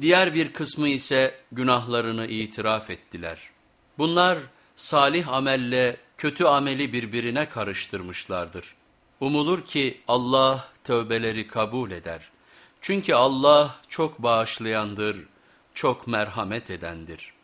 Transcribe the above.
Diğer bir kısmı ise günahlarını itiraf ettiler. Bunlar salih amelle kötü ameli birbirine karıştırmışlardır. Umulur ki Allah tövbeleri kabul eder. Çünkü Allah çok bağışlayandır, çok merhamet edendir.''